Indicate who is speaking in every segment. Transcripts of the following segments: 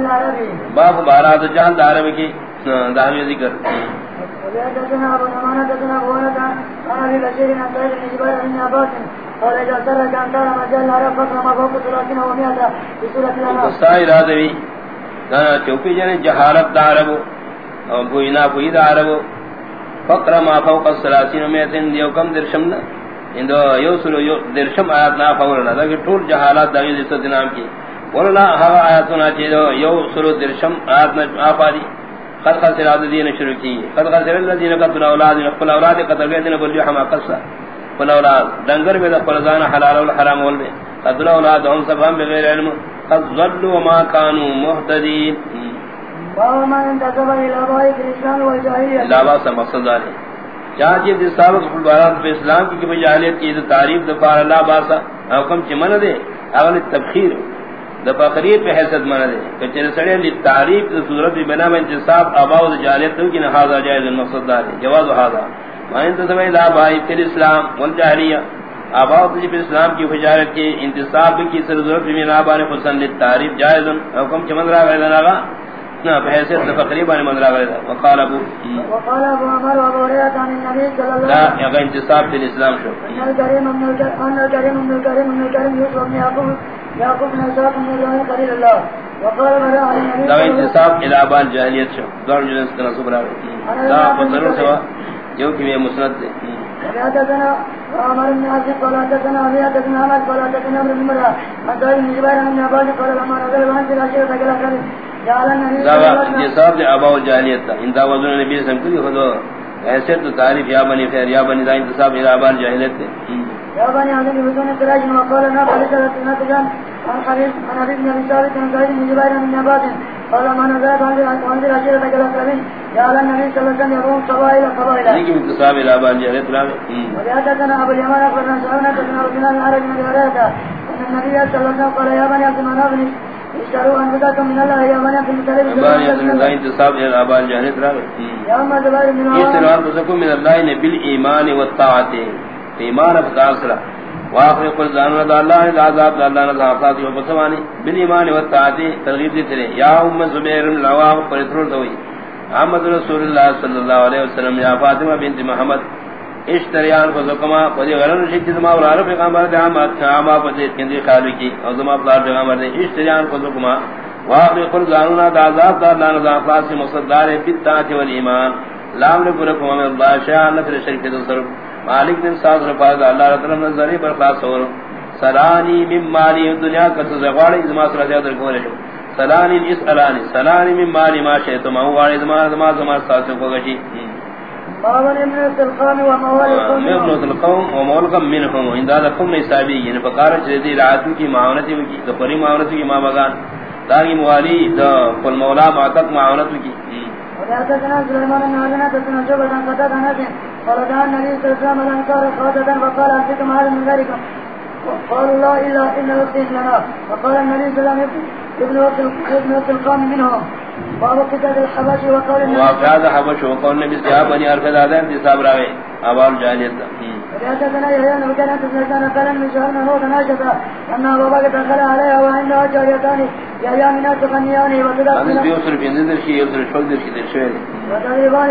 Speaker 1: العربي
Speaker 2: باب بارات جہل دارم کی دامی ذکر۔
Speaker 1: وحدثنا
Speaker 2: چوپی جنے جہالت دارب اور بوئینا دارب فقر ما فوق الثلاثين ومئة دیو کم درشم نا۔ اندو یو سلو یو درشم آیات نا فورنا لیکن طول جہالات داوی دیتا دنام کی۔ ورنا ہوا آیاتنا چیدو یو سلو درشم آیات نا آفادی. قد خسر الذين شروع کی قد خسر الذين قتلوا اولادهم قتل اولاد قتل بيدنا بل حما قصا قل اولاد دنگر میں فرزان حلال و حرام ول میں قتل اولادهم سبحان بغیر علم. قد ضلوا وما كانوا مهتدين.
Speaker 1: وهو ما انتسب الى ابائك الاسلام والجاهليه
Speaker 2: لا باس مقصد ہے جہاں جی جس سابق البارات پہ اسلام کی کہ جاہلیت کی تعریف دفار اللہ باسا حکم چمن دے اول تبخیر دا فقری پہ حیثت مانا دے سڑے لی تعریف دا صورت بنا میں انتصاب دا جالیت تو کی جائز المقصد دار جواز و حاضا ما انتصاب لا بائی تل اسلام والجاہلیہ دا اسلام کی فجارت کی انتصاب کی سر ضرورت بھی بنا بانے خصن لی تعریف جائز حکم چمن را غیر دناغا نا بحیثیت دا فقری بانے من را غیر دا. وقال ابو
Speaker 1: وقال ابو عمر عن الله
Speaker 2: لا
Speaker 1: عليه وسلم.
Speaker 2: یقا انتصاب تل اسلام شو.
Speaker 1: ان بن يعقوب يعقوب بن اسحاق بن ابراهيم خليل الله وقال مرا عن النبي
Speaker 2: دا
Speaker 1: صلى الله عليه وسلم.
Speaker 2: انتصاب الابان جاہلیت شو. دور جنس کنا سبرا دا پترون سوا. جو کہ میں مسند دے.
Speaker 1: حدثنا عمر بن عاصم قال حدثنا ابي حدثنا احمد قال حدثنا ابن عمر عن سعيد بن جبير عن عباس قال لما نزل وان في الاشياء فقال قال جعل النبي
Speaker 2: دا
Speaker 1: صلى الله عليه وسلم.
Speaker 2: انتصاب دے ابا جاہلیت تا ان دا وزن نبی سے کوئی خدا ایسے تو تعریف یا بنی خیر یا بنی دا انتصاب جاہلیت
Speaker 1: يا بني بدون وقال نتجا عن عن بن ثابت عن سعيد بن جبير عن عباس قال ما نزلت النبي صلى الله عليه وسلم يروم قبائل قبائل
Speaker 2: انتصاب الى ابان
Speaker 1: ابو اليمان اخبرنا العرب من الولاية ان النبي صلى الله عليه وسلم قال يا بني عبد المناف اشتروا انفسكم من الله يا بني عبد
Speaker 2: ابان انتصاب الى ابان
Speaker 1: يا
Speaker 2: من ایمان افضال صلح واخر قل زانو دا اللہ دا عذاب، دا اللہ نظام افضاتی و بسوانی بالایمان والطاعت ترغیب دیتے رہے یا ام زبیر العوام پرترول دوئی۔ محمد رسول اللہ صلی اللہ علیہ وسلم، یا فاطمہ بنت محمد۔ اشتریان کو زکما پدی غرن شکت ما اور عرف پیغمبر دے ہم اما پدی کندی خالی کی، اور زما پلار پیغمبر دے اشتریان کو زکما واقع قل زانونا دا عذاب، دا اللہ نظام افضاتی مصدار بالطاعت والایمان لام نے پورا قوم اللہ شاہ نفر شریف دو صرف مالک نے ساز رفاظ اللہ رتنا نظری پر خاص ہو سلانی من مالی دنیا کا تزغوار ازما صلی اللہ علیہ وسلم سلانی اسالانی سلانی من مالی ما شئتم او غار ازما ازما ازما ساز کو گشی.
Speaker 1: باون ابن القام وموالي
Speaker 2: میں ابن القوم و مولقم منهم هذا قوم نسابی یعنی فقار جدی رعاتو کی معاونتی کی. دپری معاونتی کی ما مغان داری موالی دا قل مولا معتق معاونتی کی.
Speaker 1: سليمان بن عدنان حدثنا شعبة عن قتادة عن أبي قال دعا النبي صلى الله عليه وسلم الأنصار خاطة وقال أنفسكم هذا من ذلك قالوا لا إلا إن الوقت لنا وقال النبي صلى الله عليه وسلم ابن وقت القوم منهم. باب قتال الحبش وقال النبي
Speaker 2: واقعات حبش وقول
Speaker 1: يحيى بن قال من هو دخل عليها جاريتان يحيى من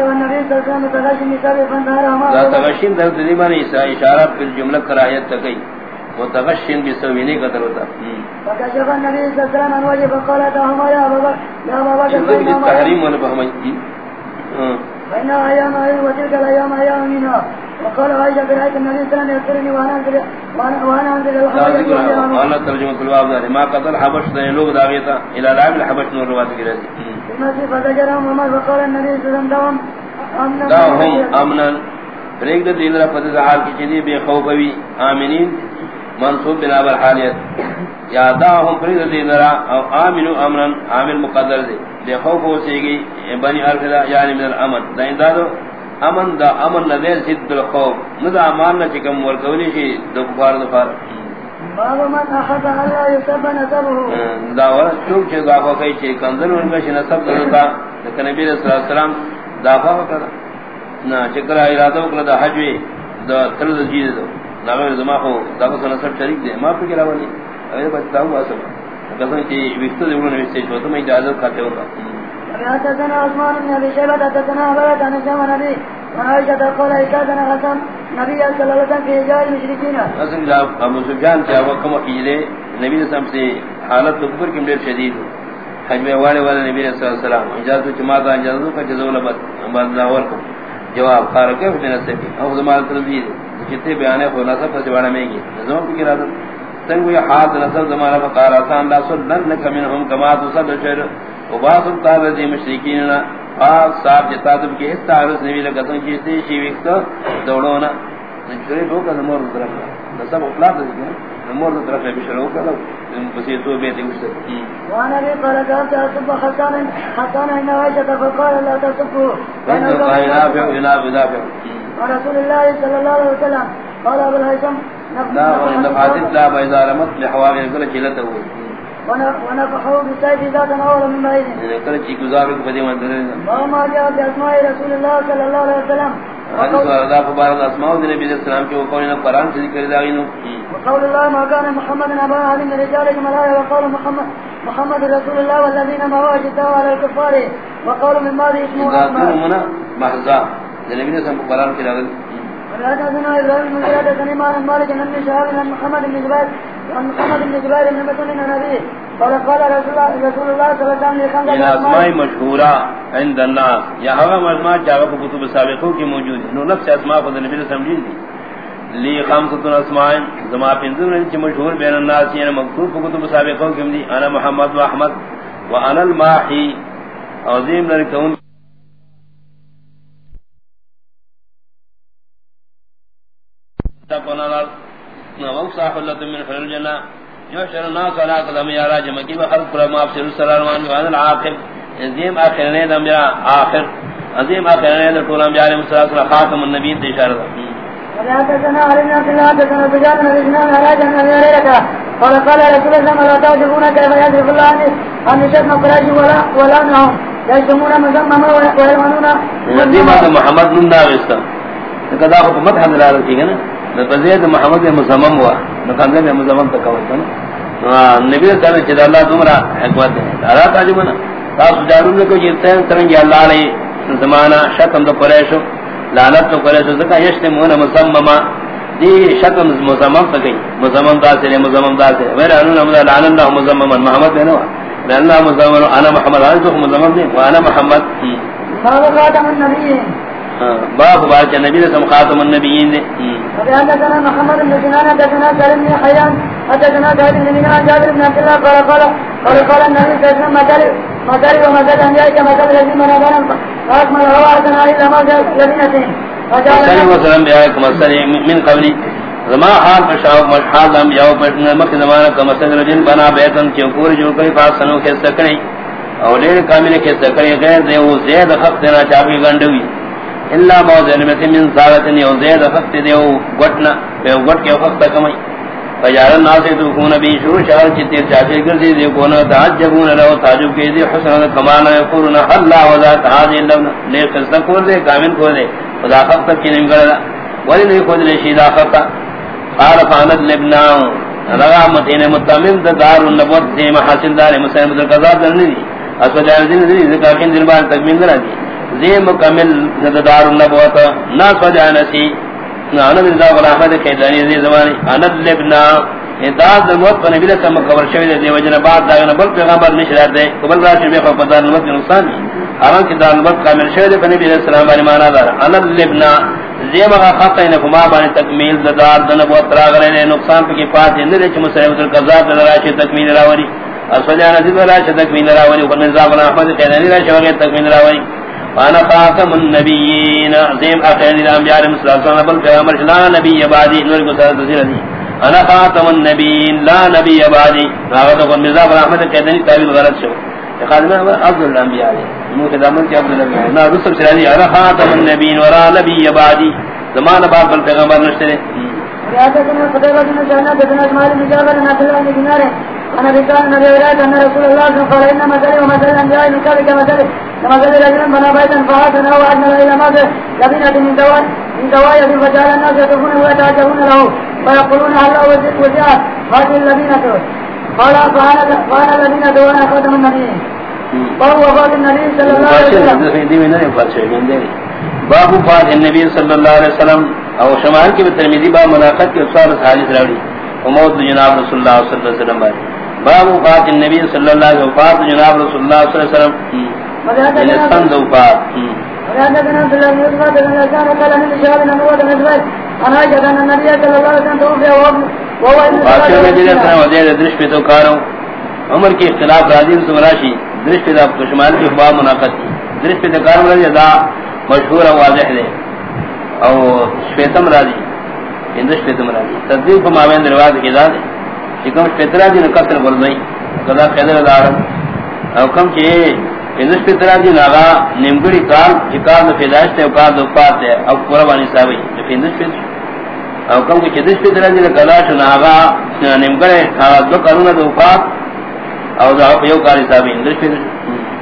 Speaker 1: والنبي صلى الله عليه وسلم
Speaker 2: لا تغشین در تدیبان عیسیٰ اشارت پر جملہ کراہیت تکی. متغشین بسوینی قدر ہوتا
Speaker 1: فكشف النبي وسلم
Speaker 2: بہمائی کی ہاں۔
Speaker 1: فإنها أيام أيام وتلك الأيام أيام منها وقال عائشة برأيت النبي صلى الله عليه وسلم يذكرني وأنا أنزل وأنا وأنا
Speaker 2: وانا ترجمة الواب داری ما قتل حبش دنی لوگ داغیتا الى الحبش نور روات کی رہی۔ ہاں۔
Speaker 1: في المسجد فزجرهم وقال النبي صلى الله عليه وسلم دهم أمنا
Speaker 2: امنا فریق را فتز حال کی چیزی بے خوفوی آمینین منصوب بنابر حالیت. یا دا هم فریق دا دیل را او آمینو امنا عامل مقدر دے بے خوف ہو سیگی بنی ارفدا یعنی من الامن. دا اندادو امن دا امن ندیر سید الخوف ندا امان نا چکم ورکولی شی دو کفار دفار
Speaker 1: باب من أخذ ألا يسب نسبه
Speaker 2: دا ورد چوک چه دافع کئی چه کنزل شی نصب دلتا لکہ نبی صلی اللہ علیہ وسلم دافع کرا نا چکر ارادہ وکلا دا حجوی دا ترد جید دو. ناغیر زما خو دا کسا نصب شریک دے ما بچتا ہوں آسما قسم کی وقت دے انہوں نے سے جو تم اجازت کھاتے ہوگا
Speaker 1: حدثنا عثمان بن ابي شيبه حدثنا عبد عن جمع نبي وعائشة قال حدثنا حسن نبي صلى الله عليه وسلم في حجاج المشركين.
Speaker 2: حسن جاب ابو سفیان کیا وہ کم کیجلے نبی صلی اللہ سے حالت کفر کی شدید حج میں والے والے نبی صلی اللہ علیہ وسلم اجازت اجازت کا لاور کو. جواب قال کیف من السبی او زمان تنزید جتنے بیانے کو نصب سے بڑا میں گی۔ زمان کی رات سنگ یہ حال نصب زمانہ فقار آسان لا سنن لك منهم كما تصل شر۔ وباس قال ذي مشركين پاک صاحب جتا تم کے اس تعرض نبی لگا تم کی سی شی وقت دوڑونا نچرے دو کا نمور طرف۔ نصب اخلاق ہے نمور طرف ہے بشرو کا لو بسی تو بے تے اس
Speaker 1: وانا بھی قال جاءت تصب حسان حسان ان عائشة فقال لا تصبوا
Speaker 2: وانا قال نافع جناب نافع
Speaker 1: ورسول الله صلى الله عليه وسلم قال ابو الهيثم
Speaker 2: لا ونفعت لا بيضا رمت لحواغ كل جلته
Speaker 1: ونفحه بالسيف ذات اول من بعيد.
Speaker 2: كل شيء گزار بدي من
Speaker 1: وما جاء باسماء رسول الله صلى الله عليه وسلم.
Speaker 2: اسماء قرآن سے ذکر
Speaker 1: وقول ما كان محمد ابا احد من رجالكم لا وقول محمد محمد رسول الله والذين معه اشداء على الكفار. وقول من بعد اسمه
Speaker 2: ذاتنا محزا. صلى الله عليه وسلم قرآن کی داغل
Speaker 1: حدثنا ابراهيم بن زياد بن مالك بن شهاب بن محمد بن جبير عن محمد بن جبير بن مسعود بن نبي قال قال رسول الله رسول الله صلى الله عليه وسلم
Speaker 2: یہ اسماء مشہورہ عند الناس یہ ہوا اسماء جاوا کو کتب سابقوں کی موجود ہے نو نفس اسماء کو نبی نے سمجھی دی۔ لی خمسۃ اسماء زما پنځه نے مشہور بین الناس یہ مکتوب کتب سابقوں کی دی انا محمد و احمد وانا الماحی۔ عظیم لرکون تقنا وصاح الله من خير الجنة يحشر الناس على قدم يا راجم كي بحر كل ما افسر السلام وان العاقب. عظيم اخر نے دم يا اخر عظيم اخر نے طول ام جاري مساق خاتم النبي تے اشارہ
Speaker 1: حدثنا علي بن عبد الله حدثنا بجان عراج بن ابي هريره قال قال رسول الله صلى الله عليه وسلم كيف يصرف الله عنه ان شتم قريش ولا ولا نهم يشتمون مذمما ويلعنون
Speaker 2: محمد بن داغستا کدا حکومت حضرت علی کی نا. نبزید محمد مزمم ہوا نکاندے میں مزمم تک ہوا تھا نبی صلی اللہ علیہ وسلم اللہ تمہارا حکمت ہے اللہ تعجب نا تاس جارون نے کو جیتے ہیں ترنگی اللہ علیہ زمانہ شتم تو قریش لعنت تو قریش زکا یشتمون مزمما دی شتم مزمم تک مزمم دا سے مزمم دا سے میرے انہوں نے لعن اللہ مزمما. محمد ہے نا لعن اللہ مزمما، انا محمد. انا تو مزمم دی وانا محمد.
Speaker 1: صاحب خاتم النبی
Speaker 2: باب بارك النبي صلى خاتم النبيين دي
Speaker 1: حدثنا محمد بن سنان حدثنا سالم بن حيان حدثنا زهير بن دينار جابر بن عبد الله قال قال قال قال النبي صلى الله عليه وسلم مثل مثل ومثل انبيائك مثل الذي من ابانا فاكمل رواتنا الى ما جاء لبنته
Speaker 2: مثل وسلم بيائك مثل من قبلي زما حال مشاو مشحال لم یاو پٹنا مکہ زمانہ کا مثل رجل بنا بیتن چنکور جو کئی فاسنو کے سکڑی اور لیر کامل کے سکڑی غیر دے وہ زید حق دینا چاہی گنڈوی الا موذن میں من سارتن یو زید فقط دیو گٹنا بے گٹ کے وقت کمئی فجار الناس تو کون بھی شروع شہر چتے چاہتے گردی دی کون تعجبون لو تعجب کے دی حسن کمال یقولون اللہ وذات هذه اللون لے قصہ کو دے کامل کو دے خدا فقط کی نہیں کرا ولی نہیں خود لے شیدا فقط. قال فانت لبنا رغا متین متمم، دار النبوت دی محاسن دار مسلم قضا دنی اسو جان دین دی ذکر کین دل بار تکمیل کرا دی زی مکمل نددار النبوت. ناس وجانسی نانا من ذاق الرحمت خیدانی زی زمانی. اند لبنا. اداد الموت پر نبی لسا مقبر شوید دی وجن بعد داغنا یعنی بل پیغمبر نشرات دے. قبل راشر بیخوا پر دار الموت کی نقصان دی حرام کی دار الموت کامل شوید پر نبی لسا السلام بانی مانا دار اند لبنا. زی مقا خطا انکما بانی تکمیل دار دنبوت راغرین نقصان پکی پاتی اندر چھ مسلمت القضاب در راشر تکمیل راوری. اسفجان زید راشر تکمیل راوری. وقت من ذاق الرحمت خیدانی راشر وغیر تکمیل راوری. وانا خاتم النبیین عظیم اخیر الانبیاء علیہ السلام بل پیغمبر لا نبی بعدی نور کو ساتھ تصیر دی انا خاتم النبیین لا نبی بعدی راغت کو مرزا رحمت کہتے تعبیر غلط شو خاتم عبد الانبیاء نو کے دامن کے عبد الانبیاء نا رسول صلی اللہ علیہ خاتم النبیین ورا نبی بعدی زمان بعد بل پیغمبر نشتے
Speaker 1: يا تكون قدرة من جنة بدنا اسماعيل مجابر نقل عن ديناره أنا بكان نبي ولاد أن رسول الله صلى الله عليه وسلم مثل ومثل الأنبياء من كذلك مثل كمثل رجل بنى بيتا فآتنا وأجمل إلى ماذا لبنة من دواء من دواء فجعل الناس يطوفون ويتعجبون له ويقولون هل وزعت هذه اللبنة قال فعل فعل الذين دون خاتم النبي وهو وفاة النبي صلى الله عليه وسلم۔
Speaker 2: باب فات النبی صلی اللہ علیہ وسلم۔ او شمال کی ترمذی با مناقض کے استاد حدیث راوی۔ موت جناب رسول اللہ صلی اللہ علیہ وسلم باب فات النبی صلی اللہ علیہ وسلم۔ فات جناب رسول اللہ صلی اللہ علیہ وسلم۔
Speaker 1: بن عمر
Speaker 2: کے اختلاف راضی سے مراشی درش تو شمال کی باب مناقض کی۔ درش پہ تو کارو راضی دا مشہور و واضح ہے او شیتم راضی۔ اندش شیتم راضی۔ تدبیر کو مابین دروازہ کی ذات ہے۔ کہ کم شیترا دی نہ قتل کر نہیں قضا قدر دار او کم کہ اندش طرح دی ناغا نمگڑی کال جکار دو فیدائش تے اوکار دو پات ہے او پورا بانی صاحبی جو اندش شیتر او کم کچھ کہ جدش طرح دی ناغا ناغا نمگڑی کال دو کرونا دو پات او دو یو کاری صاحبی اندش شیتر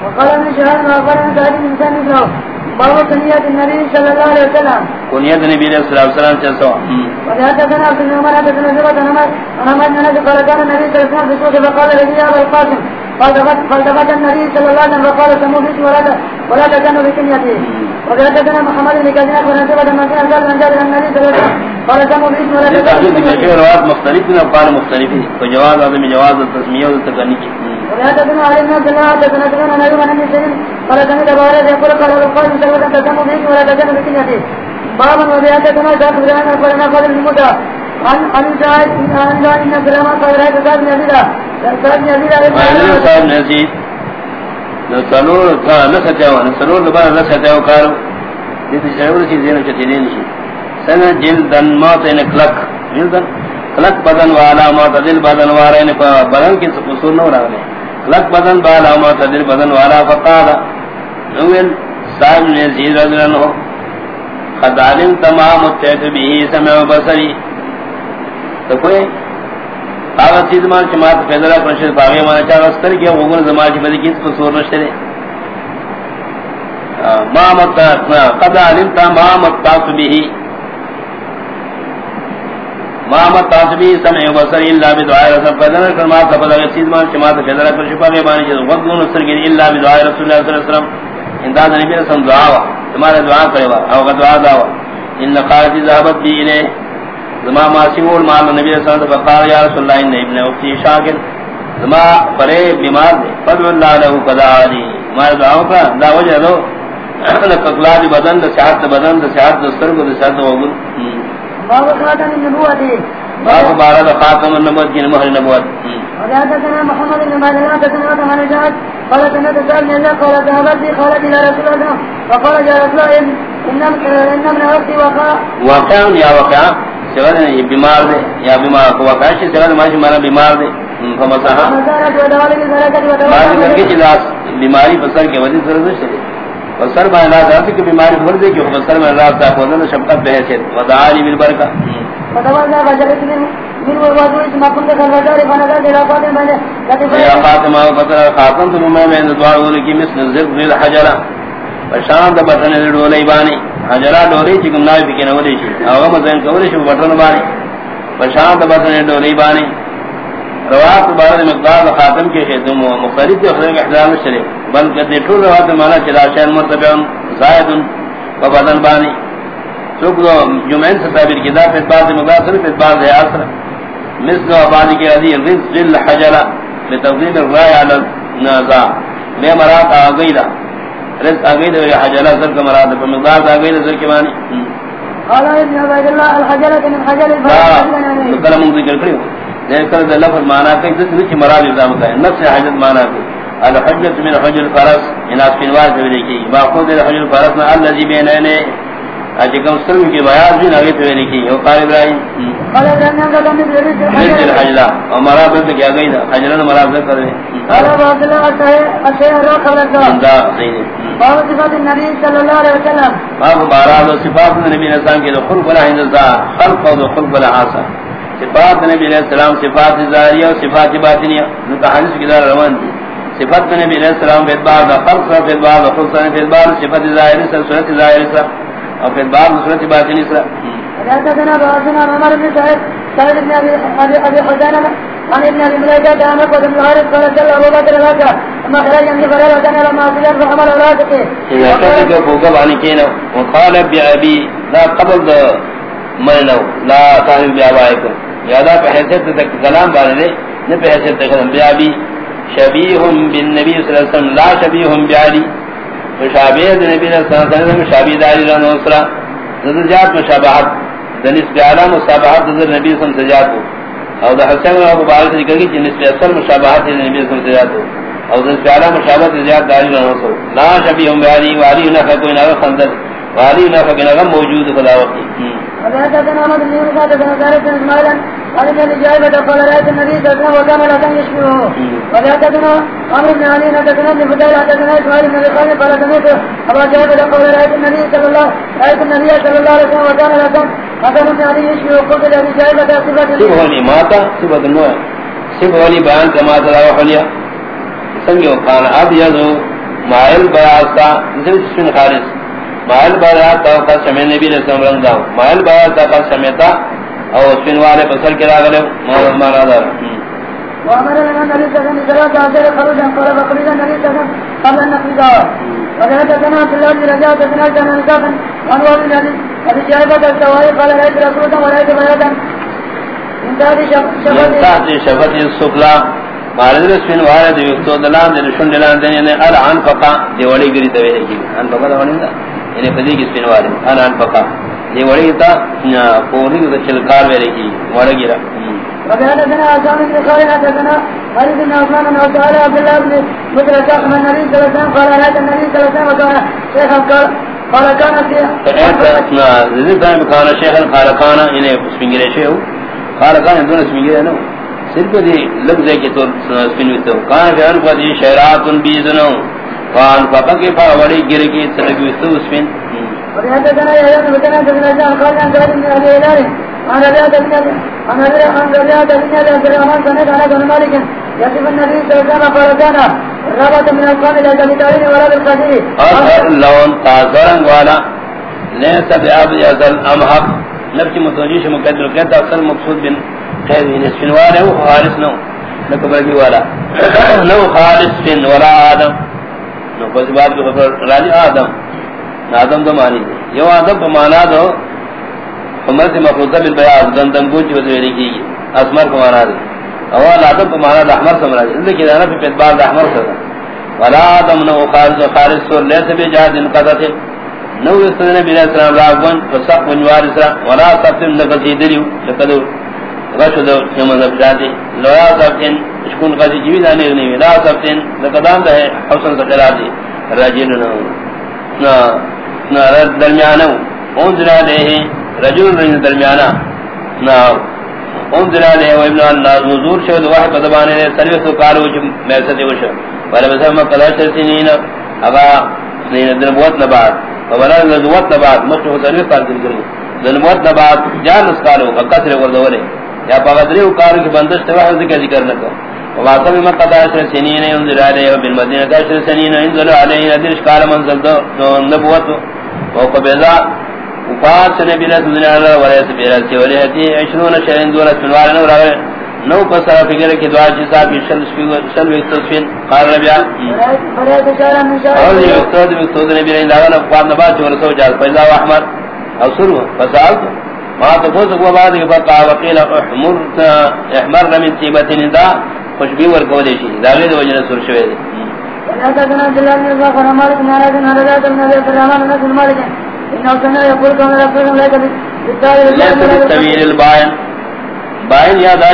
Speaker 1: وقال ابن شهاب وقال ابن سعيد بن مسلم باب كنية النبي صلى الله عليه وسلم عبد من قال فقال القاسم فالتفت النبي صلى الله عليه وقال ولا ولا تكنوا بكنيته محمد بن ونسبة من كان قال من جابر النبي صلى الله عليه قال ولا تكنوا
Speaker 2: بكنيته روایات مختلف ہیں اقوال مختلف ہیں تو جواز آدم جواز التسمیہ اور التکنی کی
Speaker 1: وحدثنا علي بن عبد قال يقول قال القاسم صلى الله عليه ولا تكنوا بكنيته بابا وحدثنا ذات بن قال قال المدى عن عن زائد عن زائد بن سلمان قال رأيت زائد بن يزيد زائد بن يزيد
Speaker 2: نسلور نسلور کارو دیتی شعور زینو چتی دین شی سن جلدن کلک جلدن کلک بدن والا بدن والا بدن کی قصور نو رہنے کلک بدن بالا والا، معتدل بدن والا، فقالا. نویل صاحب نزید رضی اللہ عنہ قد علم تمام اتیت بھی سمع و بصری. تو کوئی آغا سید مان چمات فیدرہ پرشد باغی مانا چاہ رستر کیا غوگن زمان چی بدی کیس کو سور نشترے ما متاتنا قد علمتا ما متات به. ما متات به سمع و بصر الا بدعاء رسول فیدرہ کرما تفضل آغا سید مان چمات فیدرہ پرشد باغی مانا چاہ غوگن نصر کی الا بدعاء رسول اللہ صلی اللہ علیہ وسلم۔ انداز نبی رسول دعا تمہارا دعا کرے او دعا دعا ان قالتی ذهبت بی الیہ زما ما سیول مال نبی صلی اللہ علیہ وسلم جی فقال یا رسول اللہ ان ابن اختی شاکر، زما پرے بیمار دے فضل اللہ له قضا علی ما دعاو کا دا وجہ دو۔ انا بدن دا صحت بدن دا صحت دستر کو دا صحت وگل
Speaker 1: باب خاتم النبوة
Speaker 2: باب بارد خاتم النبوت کی مہر نبوت.
Speaker 1: وحدثنا محمد بن عبد الله حدثنا عن جاد قال سمعت سال من الله قال ذهبت بي خالد الى رسول الله فقال يا رسول الله ان ان من اختي وقع
Speaker 2: واقعا یا واقعا سوال یہ بیمار دے. یا بیمار کو سوال مانا بیمار دے. بیماری بسر کے وجہ سے رضا شدے بسر میں اللہ ذاتی کی بیماری مر دے کہ بسر میں اللہ ذات کو اندر شبقت بحیثیت ودعالی بالبرکہ
Speaker 1: فتوضا فجلس من من وضوء ثم كنت كالرجال فنزلت الى فاطمه
Speaker 2: يا فاطمه وفتر خاتم ثم من دعاء ولك مثل زر الحجره فشان د بٹن ډولې باندې حجرا کوم نای پکې نه ولې شي هغه مزین کولې شي بٹن باندې فشان د بٹن ډولې باندې روات بارد مقدار خاتم کے خیدم و مختلف کے احضار شریف بلکہ دی ٹھول روات مانا چلا شہر مرتبعن زائد و بدن بانی سوک دو جمعین سے تعبیر کی دا فیت بعض مقدار صرف فیت بعض ہے آسر مثل و بعض کے رضی رزق الحجرہ بتفضیل الرائع علی النازا بے مرات آگئی دا رزق آگئی دا حجرہ سر کا مرات پر مقدار آگئی دا سر کے معنی
Speaker 1: قال ابن عبد الله الحجرة من حجر الفرس
Speaker 2: کلم ذکر کریو ذکر دا لفظ معنی کہ جس وچ مراد الزام ہے نفس حجت معنی الحجت من حجر الفرس. ان اس کنوار سے لکھی باخود حجر الفرس نہ الذي بيننا اجکم سلم کی بیان بھی نہ تو لکھی او قال ابراہیم
Speaker 1: قال
Speaker 2: اور مراد تو کیا گئی نا حجر مراد کر رہے
Speaker 1: قال عبد الله الشيء الشيء قبل الكلام
Speaker 2: دا صحیح
Speaker 1: باب صفات النبي صلى الله عليه وسلم.
Speaker 2: باب بارہ صفات نبی علیہ السلام کے خلق ولا خلق و خلق ولا صفات نبی علیہ السلام صفات ظاہریہ و صفات باطنیہ حدیث کی دار روان دی صفات نبی علیہ السلام فی ادبار دا خلق سا فی ادبار دا خلق سا فی ادبار صفات ظاہری سا صورت ظاہری سا اور فی ادبار صورت باطنی سا
Speaker 1: حدثنا بأسنا عمر بن سعيد سعيد بن أبي أبي حسين عن ابن ابي ملائكه عن ابو بن الحارث قال صلى ابو بكر لك اما خرج من فرار وكان لما اصير فحمل اولاده
Speaker 2: اذا كتب فوقب عن كينا وقال بأبي لا قبل دا منو لا صاحب بأبائكم یادا پہ حیثیت تک کلام بارے دے نہ پہ حیثیت تک کلام بأبي شبیہم بالنبی صلی اللہ علیہ وسلم، لا شبیہم بعلی. مشابہ نبی صلی اللہ علیہ وسلم مشابہ داری رہا نصرہ. زدجات مشابہت دنس بیعلا مصابہت نظر نبی صلی اللہ علیہ وسلم او دا حسین و ابو بارک ذکر کی جنس بی اصل مشابہت نبی صلی اللہ علیہ وسلم او دنس بیعلا مشابہت زیاد داری رہا نصر لا شبیہم بعلی، وعلی نفع کوئی نغا خندر وعلی نفع کوئی نغا موجود خدا وقتی
Speaker 1: وحدثنا احمد بن يونس حدثنا زارة بن اسماعيل عن ابن جايبة قال رأيت النبي صلى الله عليه وسلم وكان لا يشبهه وحدثنا عمرو بن علي حدثنا ابن فضيل حدثنا اسماعيل بن ابي خالد قال سمعت ابا جايبة قال رأيت النبي صلى الله رأيت النبي صلى الله عليه وسلم وكان لا حسن بن علي يشبه قلت لابي جايبة صفة
Speaker 2: سبحانی ماتا صفت النوع سبحانی بیان کا ماتا را وحلیا سنگیو قان ابیضو مائل بیاستا زل سن خارس مائل بیاستا توقع سمع نبی علیہ السلام رنگ داو. مائل بیاستا قد سمعتا او سن والے بسر کرا گلے مانا دار
Speaker 1: وامر لنا النبي صلى الله عليه وسلم عشر خروجا قال فقبل النبي صلى الله عليه وسلم قبل النقيضة وحدثنا عبد الله بن رجاء حدثنا كان نكافا عن وابن النبي ابي جايبة السوائي قال رأيت رسولا ورأيت بياتا من تحت
Speaker 2: من
Speaker 1: شفته
Speaker 2: تحت شفت السفلا مارد رسفین وارد یکتو دلان دل شن دلان دل یعنی ال عن فقا دیوڑی گری توی ہے۔ عن فقا دوڑی دا یعنی فضی کی سفین وارد ال عن فقا دیوڑی تا پوری دا چلکار ویلے کی وڑا گرا
Speaker 1: وحدثنا عصام بن خالد حدثنا خالد بن عثمان بن عبد عبد الله بن مدرك من النبي صلى الله عليه وسلم قال رأيت النبي صلى الله عليه وسلم وكان شيخا قال قال كان في
Speaker 2: ذکر کانا شیخ خالقانا انہیں سپنگرے شیخ خالقانا دون سپنگرے نو صرف دی جائے کہ تو فی انفا دی بیزنو. فان
Speaker 1: يا قال عن زهير بن ابي هلال مالك النبي صلى الله عليه وسلم من القوم لا ولا بالقدير
Speaker 2: لون والا امحق مقدر کہتا اصل مقصود بن خیر والا خالص نو والا نو خالص فن ولا آدم نو پس بات کو خبر راجی آدم آدم تو مانی یو آدم پا مانا دو حمد مخلوطہ بالبیاض گندنگو چی وزوی لکی گی۔ اسمر کو مانا دو اول آدم پا مانا دا احمر سمرا جی اندکی دانا پی پیتبار دا احمر سمرا ولا آدم نو خالص و خالص سور لیسا بی جہد انقضت نو استدن نبی علیہ السلام راگون فسق ونوار اسرا ولا سبتن لقصی دلیو لقدو غشد یمن افجاتی لولا سبتن شکون قصی جوید آنیغ نیوی لا سبتن لقدام دا ہے حسن سقرار دی. راجل نو نا نا رد درمیانو انزل علیہ رجل رجل درمیانا نا، اون انزل علیہ و ابن الناس مزور شد واحد قدبانے نے سلویت و کارو جم محسد وشد ولا بسم قدر سنین اغا سنین دنبوت نبات ولا دنبوت نبات مخشو سلویت کار دن کرو دنبوت نبات جان اسکالو وقصر وردولے یا پاگدری و کارو کی بندش تواحد ذکر ذکر نکو وواصل من قضاء عشر سنين ينزل عليه وبالمدينة عشر سنين ينزل عليه ندر اشكال منزل دو نبوته وقبضا وفات نبي الله دنیا اللہ ورائس بیرسی ولیہتی عشرون شہرین دولت فنوار نو رغر نو پسر فکر جی کی دعا جیسا بھی شل شل ویکتصفین قال ربیع اور یہ اقتاد ویکتود نبی اللہ دعوان اقوام نبات جو رسو جاز پیدا و احمر او سرو فسالت ما تفوزق و بعد فقا وقیل احمر احمر من تیبت ندا خوشبی ورکو دیشی داغید وجن سر شوئے دی.
Speaker 1: حدثنا عبد الله بن زفر مالك بن انس عن ربيعة بن ابي عبد الرحمن بن ابي مالك انه سمع يقول كان رسول الله
Speaker 2: ليس بالطويل الباين باین یا دا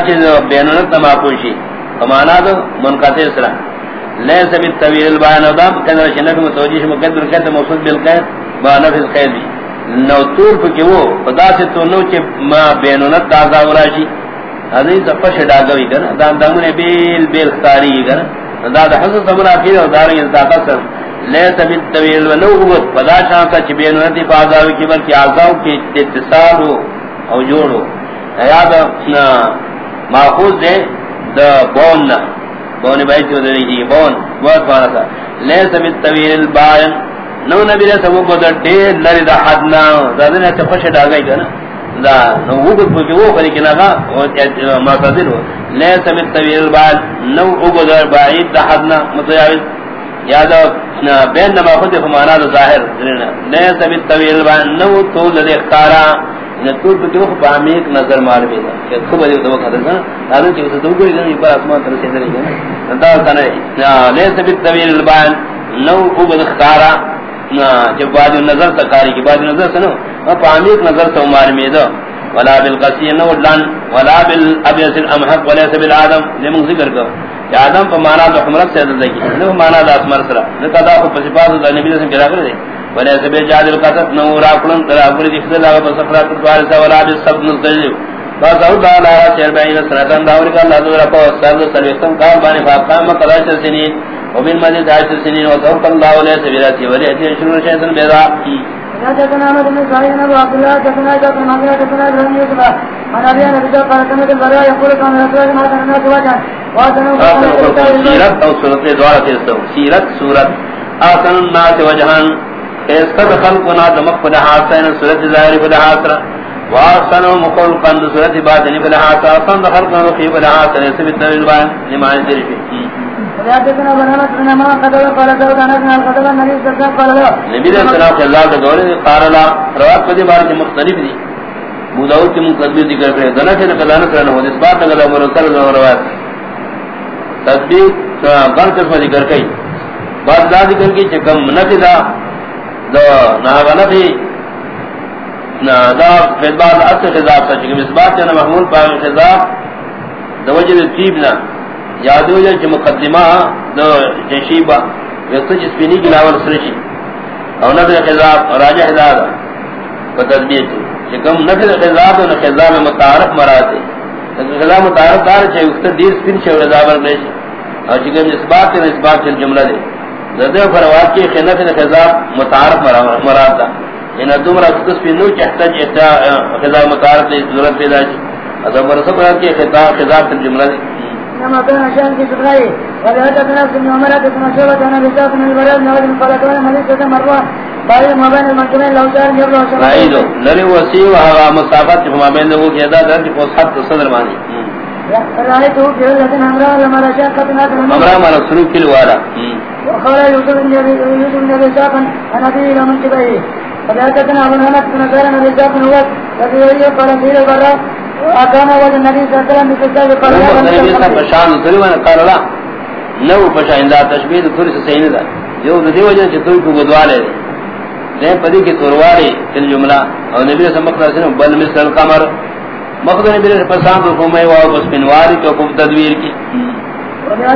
Speaker 2: فمانا دو منقطع دا مقدر موصول بالقید با قید نو سے تو نو ما حضرین سفش ڈاگوی کرنا دا دامن بیل بیل اختاری کرنا دا دا حسن سمرا پیر او دارنگ دا قصر. لیس بالطویل ونو قبط فدا شانسا چی بینونتی فازاوی کی بلکی آزاو کی اتصال ہو او جوڑ ہو یاد ماخوذ دے دا بون نا بون بائی چیز دے جی بون بہت مانا تھا لیس بالطویل البائن نو نبی رسا کو دا دیر لری دا حدنا دا دن ایسے خوش ڈاگئی کنا لا نو وګت په کې وو پرې کې نه کا ما صدر لا سمت طويل بعد نو وګت بعيد د حدنا متجاوز۔ یاد بین نما خود فمانا ظاہر۔ لا سمت طويل بعد نو تو لدی اختارا۔ نتور په کې په امیک نظر مار به چې خبر یو دوه کړه نه دا چې څه دوه ګوري نه په اسمان تر څه نه دا کنه لا سمت طويل بعد نو وګت اختارا۔ جب بعد نظر تکاری کی بعد نظر سنو فامیق نظر تو مار میدو ولا بالقسی نو لن، ولا بالابیس الامحق ولا سبیل آدم لمن ذکر کو کہ آدم پر مانا دو حمرت سے عدد لگی، نو مانا دا اسمر سرا. نکا دا خود پسیپاس دا نبی رسم کرا کردے ولا سبیل جاد القصد، نو راکلن ترا کلی دکھتے لگا پر سفرات دوارسا، ولا بالسبت نزدجو بس او دا لارا چیر بین سنتان داوری کا اللہ دورا پا سرد سرویختم کام بانی فاقام مقدر سنین ومن مجد عشر سنين وتوفى الله عليه سبيلاتي وليأتي شنور شيطان بيضاء
Speaker 1: حدثنا عمد بن سعيد ابو عبد الله حدثنا جابر بن عبد الله حدثنا ابراهيم يوسف عن ابي ان رجال قال كما البراء يقول كان رسول الله صلى الله عليه وسلم
Speaker 2: سیرت او صورت دوارا تیستو سیرت صورت آسن الناس وجہان خیستت خلقنا دمق فدا حاسین صورت ظاہر فدا حاسرہ وآسن مقل قند صورت فدا حاسرہ خلقنا دخی فدا حاسرہ سبت نویل بان لمعنی
Speaker 1: حدثنا بنانا سنة ما قدر قال سوى كان اسمها القدر النبي صلى الله عليه وسلم قال له
Speaker 2: نبی صلی اللہ علیہ وسلم دور قال لا روات پدی بار کے مختلف دی. ابو داؤد کی مقدمہ ذکر کرے دنا سے نقل نہ کرنا ہو اس بات اگر امر صلی اللہ علیہ روایت. تسبیح غن قسم ذکر کئی بعد دا ذکر کی چکم نفذا دو نہ غنفی نہ دا فی بعض اصل خضاب سچ کہ اس بات نے محمول پا خضاب دوجہ تیب نہ یادو جا چھ مقدمہ دو جشیبا ویسا چھ سپینی کی لاول سرشی او نفذ خضاب، راجع حضاب و تدبیر تو چکم نفذ خضاب و نخضاب متعارف مراتے خضاب متعارف دار چھے وقت دیر سپین چھے ورزاب ارگلیشی او چکم اسبات تین اسبات چھے جملہ دے زدہ فرواد کی نفذ خضاب متعارف مراتا ان یعنی ادوم را کس پینو چہتا چہتا خضاب متعارف دے ضرورت پیدا چھے ازم ورسب را کی خضاب تین جملہ دے
Speaker 1: كما كان شان في سبراي وبهذا نفس من عمرة كما شوت أنا بساق من البلد نواد من فلكوان مليسة مرة. باید ما بین المنکمین لو چار جبر و شمال
Speaker 2: رائدو لری وسیع و هوا مسافت ما بین لوگو کی ادا در کو خط صدر مانی
Speaker 1: رأيته في لذة أمرا لما رشاء قطنات
Speaker 2: امرا مانا سلوک کل وارا
Speaker 1: وقال يوسف بن يوسف بن أبي ساق أنا به إلى منكبه فبهذا أبو نهمت بن كان أبي ساق نوات وفي قال فيه البراء اکان وجه نبی صلی اللہ علیہ وسلم قال
Speaker 2: اللہ نبی صلی علیہ پشان ذری وانا قال لا نو پشان دا تشبیہ تھوڑی سے صحیح نہ جو دی وجہ سے تو کو بدوالے دے پدی کی توروارے تل جملہ اور نبی صلی اللہ علیہ وسلم بل مثل القمر۔ مقدر نبی صلی اللہ علیہ وسلم کو میں وہ بس بنواری کو تدویر کی۔
Speaker 1: بن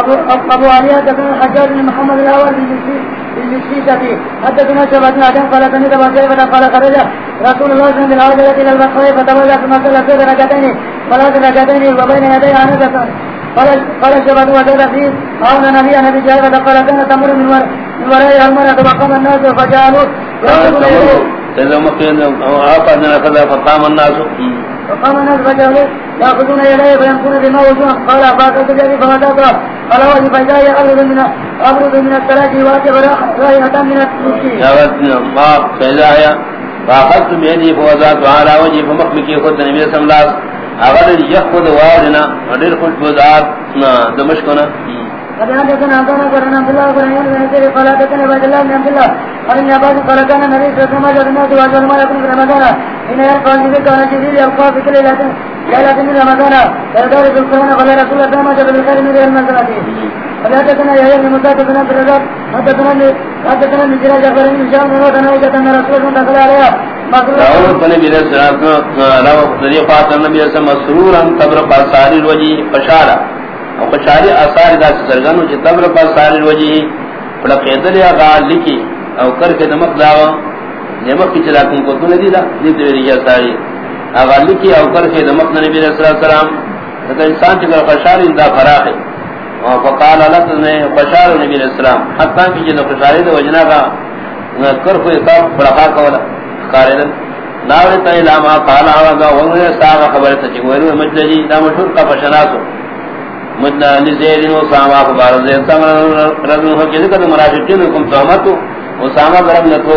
Speaker 1: ابو ابو حدثنا الحجاج بن محمد الاول بالمشيكة حدثنا شعبة عدن قال سمعت ابا شيبة قال خرج رسول الله صلى الله عليه وسلم الى البقاء فتولى ثم صلى في ركعتين صلاة ركعتين وبين يدي عنزة قال قال شعبة وجد فيه قال نبي نبي جاهد قال كان تمر من وراء المرأة فقام الناس فجعلوا
Speaker 2: مكين أعطى كذا فقام الناس.
Speaker 1: فقام الناس فجعلوا يأخذون إليه فينقون بما وجوه قال فأخذت جدي فمتاتا قال وجه فإذا أبرد من أبرد من الثلاث واجب رائحة من المسكين
Speaker 2: يا رب ما فإذا هي فأخذت بيدي فوزات على وجه فمخبكي خد نبي صلى الله عليه وسلم أغلل يخذ وارنا ودير خلت بزار دمشقنا
Speaker 1: قد حدثنا عبدنا قرنا عبد الله بن سير قال حدثنا عبد الله بن عبد الله قال ابن عباس قال كان النبي صلى الله عليه وسلم الناس واجب ما يكون في رمضان حين يلقى النبي كان جبريل يلقى في كل ليله ليله من رمضان فيدار في قال رسول الله ما جبل الخير من المنزله قد حدثنا يحيى بن مسعود حدثنا حدثنا من جراج اخبر من شام بن وكان وجد ان رسول الله دخل عليها
Speaker 2: راول بن وسلم وسلم مسرورا الوجه او اثار تبر یا لکی او کر کے دمک نمک کی چلا کو تو ندی دا دی یا ساری لکی او کر کے دمک نبی صلی وسلم انسان دا ہے. فقال اللہ نے خشار نبی علیہ السلام. حتی کی جنو خشاری جی، دا وجنا کا کر کو اصاب پڑا خاک والا خاردن ناوری تا علاما قال آوازا وانگو ساگا خبرتا چکوئرو مجلجی دا مشہور کا فشناسو مدنا لزید و ساما خبار زید سام رضو ہو کہ ذکر منافقین کو تہمت و ساما برم نہ تو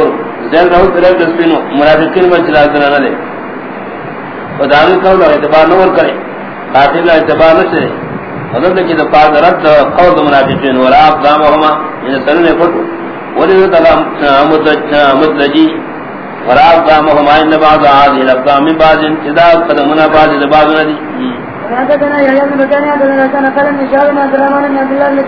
Speaker 2: زل رہو طرف دسپینو منافقین میں چلا دنا نہ لے وداوی قول اعتبار نور کرے. قاتل اعتبار نہ کرے حضرت کی دفاع رد قول منافقین، ولا اقدامهما، من سنن فتو ولذا تلا مدلجی، ولا اقدامهما، ان بعض هذه الاقدام من بعض انتداء قدمنا بعض بعض ندی.
Speaker 1: حدثنا يحيى بن بكير حدثنا قال ان شاء الله ما درمان بن عبد الله بن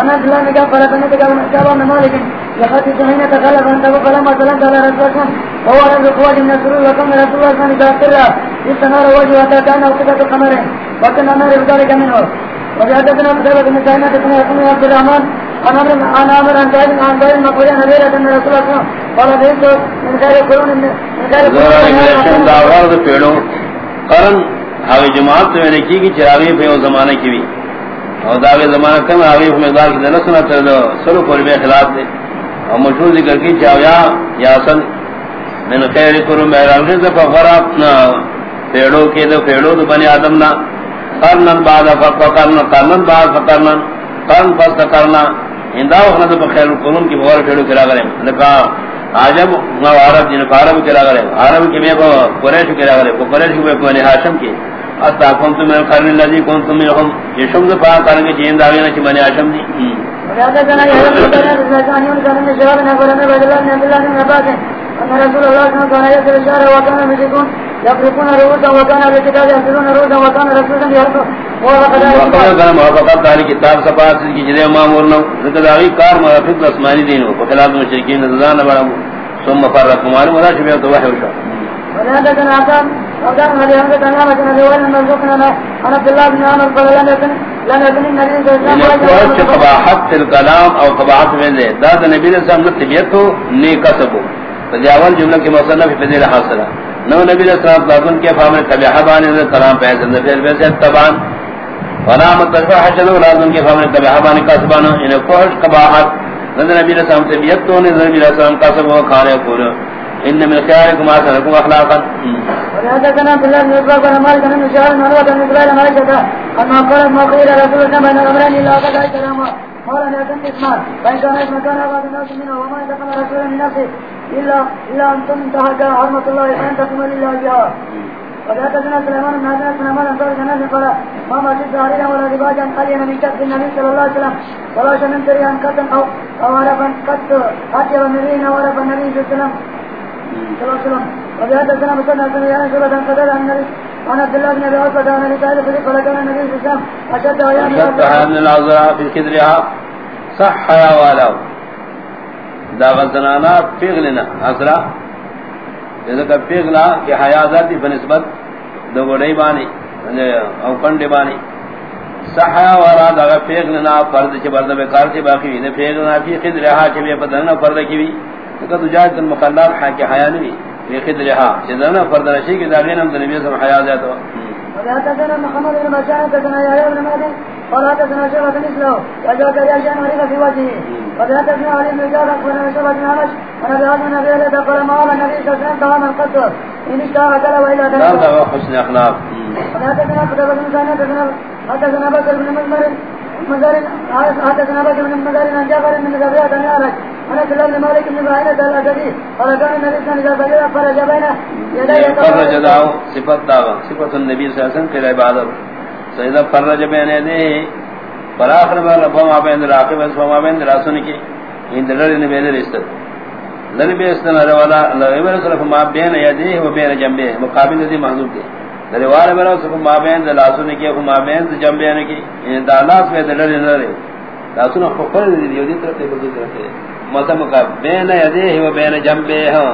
Speaker 1: انا عبد الله بن قال فنت قال شعب بن مالك. لقد يحدث حين تخلف انت فلما سلمت على رسول الله وهو رجل قوة من السرور وكم رسول الله صلى الله عليه وسلم استنار وجهه حتى كان وقفة القمر. وكان النار بذلك منه. وحدثنا مسألة بن سعيد حدثنا يقول عبد الرحمن. عن امر عن امر عن زيد عن زيد مقبول عن غيرة ان رسول الله قال بيت من غير قرون من غير
Speaker 2: قرون. آگے جماعت تو میں نے کی کہ چراغی پہ وہ زمانہ کی بھی اور داغے زمانہ کم آگے مقدار کی دن سنا دو. سلو پر بے خلاف دے. اور مشہور ذکر کی چاویا یاسن من خیر کرو محرام سے فغرا پیڑوں کے دو، پیڑوں تو بنی آدم نا قرنن بعد فقرن قرنن بعد فقرنن قرن پس کرنا ہندا وخنا تو خیر القرون کی بغیر پیڑوں کرا کرے لکا عجب عرب جن عرب کرا کرے عرب کی میں کو قریش کرا کرے قریش کو بنی ہاشم کی اتا کون تم قرن الذي كنتم منهم يشم ذا قال کہ جین داوی نہ بنی ہاشم دی۔
Speaker 1: وهذا الزكاني عبد الله بن عباس ان رسول الله صلى الله عليه وسلم وكان يفرقون وكان بالكتاب يحفظون وكان رسولا
Speaker 2: وقال كان کتاب کی کار موافق دین کو خلاف مشرکین ثم وشا
Speaker 1: عبد الله بن قال لم يكن لم يكن النبي صلى الله عليه وسلم
Speaker 2: قباحت الكلام او قباحت جملہ مصنف حاصلہ نو نبی صلی اللہ علیہ وسلم کے فہم قبیحہ بان نے کلام پہ ہے پھر ویسے تبان ونام تشفہ حجن ولازم کے فہم قبیحہ بان کسبان ان کوش قباحت نبی صلی اللہ علیہ وسلم طبیعت نے نبی کھانے کو ان من خياركم احسنكم اخلاقا
Speaker 1: وهذا كان عبد الله بن عباس بن مالك بن شهر من وقت من قبل ما جاء اما قال ما قيل رسول الله بين الامرين الا قد كلام قال لا تنس اسمع. فان كان اسم كان بعض الناس منه وما دخل رسول من نفسه الا الا ان تنتهك حرمه الله فان تقم لله بها وحدثنا سليمان بن عبد سليمان بن عبد الله قال ما ما في ظاهرا ولا رباجا قال يا نبي كتب النبي صلى الله عليه وسلم. ولا شمن تريان قتل او او عرفا قد حتى ومرين ورب النبي النبي صلى الله عليه وسلم.
Speaker 2: صح دا غزنانا پیغلنا جیسا کہ پیغلا کہ حیا ذاتی بنسبت دو گڑی بانی او کنڈی بانی صحا ورا دا پیغلنا برد بیکار سے باقی نے پیغلنا فی خدرها چ بے پتہ نہ کی بھی کہ دجاج المخلال حق حیا نہیں یہ خد رہا جنا فرد رشی کی داغین ہم نبی صلی اللہ علیہ وسلم
Speaker 1: ولا تزنا محمد بن مشاهد تزنا يا ابن مالك ولا تزنا شيخ بن اسلام وجاء يا جان مريض في وجهه ولا تزنا علي بن جابر بن شعبة بن عمش انا بهذا النبي لا تقول ما على النبي صلى الله عليه وسلم طعاما قد ان اشتهى كلا والا
Speaker 2: لا لا حسن اخلاق
Speaker 1: ولا تزنا كتب بن سنه تزنا حدثنا بكر بن مزمر مزار حدثنا بكر بن مزار عن جابر بن زبير بن عمش انا سلام مالك بن بعينة الأجدي قال كان النبي صلى الله عليه وسلم فرج بين يدي
Speaker 2: فرج داو صفت داو صفت النبي صلى الله عليه وسلم في العبادة سيدا فرج بين يديه فراخر بر ربما ما بين راقب وما بين راسون کی ان دلر نے بین رست لری بے استن والا لری صرف ما بین یديه و بین جنبه مقابل دی محذوب دی لری والے برا صرف ما بین راسون کی و ما بین جنبه نے کی ان دالات میں دلر نہ رہے راسون خفر دی دی طرف تے بدل طرف مطلب کا بین یدیہ و بین جنبے ہاں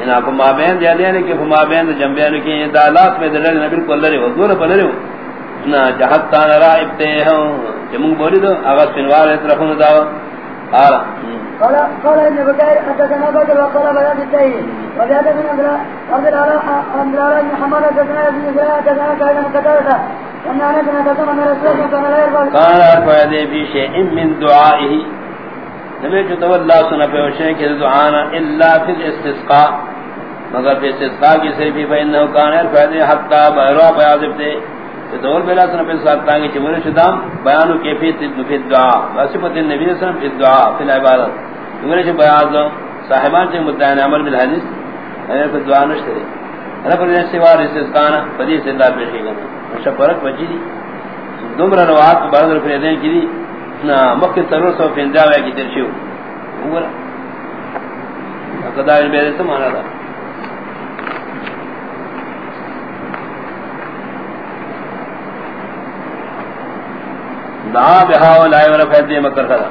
Speaker 2: ان اپ ما بین یدیہ نے کہ ما بین جنبے نے کہ دالات میں دلل نبی کو اللہ حضور پر رہے نا جہت تا رائب تے ہاں جم بولی دو اگر سنوار طرف نہ داو۔ قال
Speaker 1: قال قال ابن بكير حدثنا بكر وقال بيان التاهي وزاد من عبد عبد الله بن حماد حدثنا ابن زريع حدثنا أنا بن قسم أن رسول الله كان لا يرضى
Speaker 2: قال فهذا في شيء من دعائه نبی جو تو اللہ سنا پہ وشے کہ دعانا الا فی الاستسقاء، مگر فی استسقاء کی صرف ہی فإنه كان الفائدہ حتی بہروا بیاضب دے۔ تو دور بلا سنا پہ ساتھ تانگی چمور شدام بیانو کیفیت فی الدعا وصفت النبی صلی اللہ علیہ وسلم فی الدعا فی العبادت۔ چمور شد بیاض صاحبان سے مدعین عمل بالحدیث اگر کوئی دعا نشتے دے۔ رب نے سوا رسسکانا فدی سے اللہ پیش کی گنا مشا فرق بچی دی۔ دمرا روات بعض رفع دین کی دی نا مکہ سرور سو فنجا کی ترشیو اولا قضا میرے سے مانا تھا دعا بہا و لائے ورفع دین مکر خدا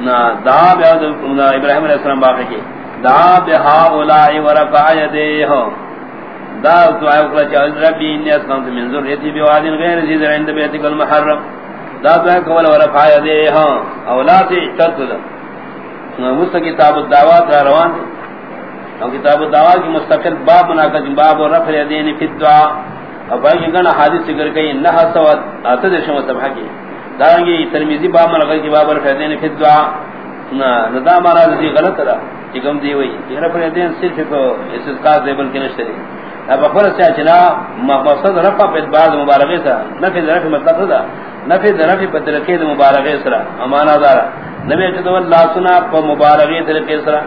Speaker 2: نا، دعا بہا ابراہیم علیہ السلام باقی کی دعا بہا اولائی ورفع یدیہ دا دعا اکلا چاہت ربی انی اسلام من ذریتی بیوادین غیر زید عند بیتک المحرم. دا دعا کول ورفع یدیہ اولاتی چلت دا مستق کتاب الدعوات را روان دے اور کتاب الدعوات کی مستقل باب مناقض باب رفع یدین فی الدعا اور باقی گنا حادث ذکر کئی نحا سوات آتد شما سبحا کی دارنگی ترمیزی باب مناقض کی باب رفع یدین فی الدعا ندا مارا رضی غلط رہا چکم دی ہوئی یہ رفع دین صرف کو استذکار دے بلکہ نشتے اب اخبر سے اچنا مقصد رفع پہ بعض مبارغی سا نفی رفع مطلق دا نفی رفع پہ ترقی دا مبارغی سرا امانا دارا۔ نبی اچھتا اللہ سنا پہ مبارغی ترقی سرا۔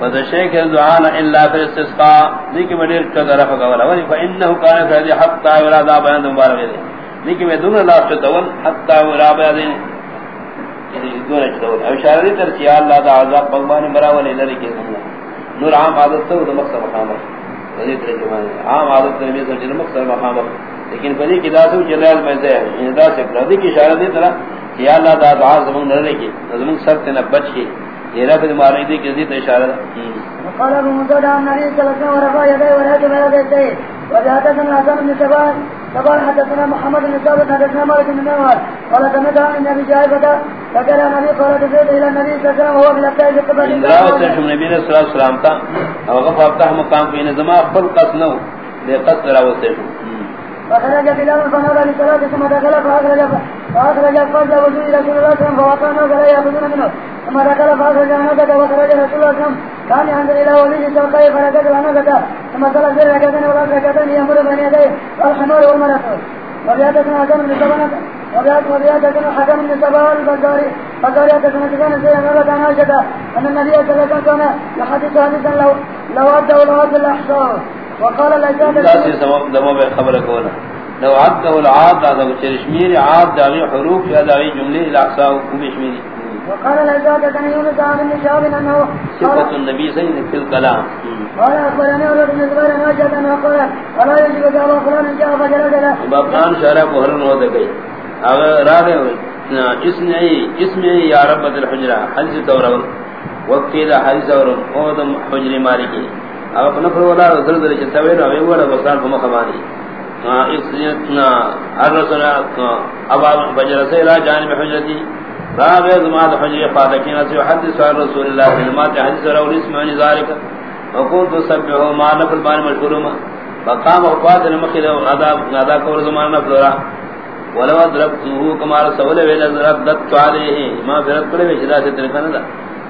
Speaker 2: فذا شیخ دعانا الا فی استسقا دیکھ میں دیر چکا رفع قولا ولی فا انہو کانا فی حدی حتی ولا دا بیان دا مبارغی دی دیکھ میں دون اللہ چکتا ول، حتی ولا بیان دی یعنی دون چدول او اشارہ دی ترسی اللہ دا عذاب بغبان مراول الہی کے سمنا نور عام عادت تو دا مقصد مقامر رضی ترجمان عام عادت تو نبی صلی اللہ مقصد مقامر لیکن فدی کی داسو جلال میں سے ان دا سے رضی کی اشارہ دی طرح کہ اللہ دا دعا زمان نرنے کی زمان سر تینا بچ کی یہ رفت مارنی دی کسی تو اشارہ
Speaker 1: قال ابو عن نبی صلی اللہ علیہ وسلم ورفع يديه ولكن ما يديه وجاءتنا حسن بن سبان. سبان حدثنا محمد بن ثابت حدثنا مالك بن نوار. قال سمعت عن النبي جاهبة فكر النبي قال تزيد الى النبي صلى الله عليه وسلم وهو الابتاء بقبل
Speaker 2: اندراء وسلم نبی صلی اللہ علیہ وسلم تا غفا افتح مقام في نظماء خل قصنو دے قصد را وسلم
Speaker 1: فخرج بلال فنادى للصلاة ثم دخل فأخرج فأخرج فرد وجوه رسول الله صلى الله عليه وسلم فوقعنا ولا يأخذون منه. ثم دخل فأخرج عنقة وخرج رسول الله صلى الله عليه وسلم. كان ينظر إلى وليه شوقه فركز عنقة. ثم صلى الزر ركعتين ولا ركعتين يمر بين يديه الحمار والمرأة. وبياتنا حكم بن سبانة. وبياتنا حكم بن سبانة البزاري. بزاري حدثنا سبانة سيئا نبت عن عائشة. أن النبي صلى الله عليه وسلم يحدث حديثا لو لو أدى ولو أدى الأحصار. وقال
Speaker 2: لاسی سمام دمو بے خبر کولا لو عد و العاد دا چرشمیر عاد داغی حروف یا داغی جملے الاحصاء و بشمیری
Speaker 1: وقال الأجاد كان يونس عن النشاب أنه
Speaker 2: صفت النبی سید فی الکلام
Speaker 1: قال أخبرني أولاد بن زبير ماجد أنه قال ولا يجب جاب فلان جاء فجلد له
Speaker 2: بابان شارع کو حرن ہو گئی اگر راہ اس نے اس میں یا رب الحجرہ حدیث تورا وقت دا حدیث اور اودم حجری مالکی اب اپنا پر ولا رسول در چتا وے نو وڑا بسان کو مخبانی ہاں اس نا الرسول ابا بجر سے لا جانب حجرتی باب زما حجری فاضکین سے حدیث رسول اللہ صلی اللہ علیہ حدیث اور اسم عن ذلك وقلت سبحه ما نفل بان مشکور ما فقام وقات المخيل عذاب ادا کو زمانہ فلورا۔ ولو ضربته كما رسول ویل ضربت عليه ما فرت کرے وجدا سے ترکنا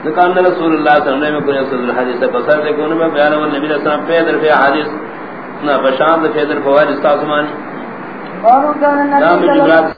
Speaker 2: دکان رسول اللہ صلی اللہ علیہ وسلم کو رسول الحدیث پسر دے کو میں بیان و نبی علیہ وسلم پیدر فی حدیث نہ بشان دے پیدر فوائد استاسمانی
Speaker 1: قالوا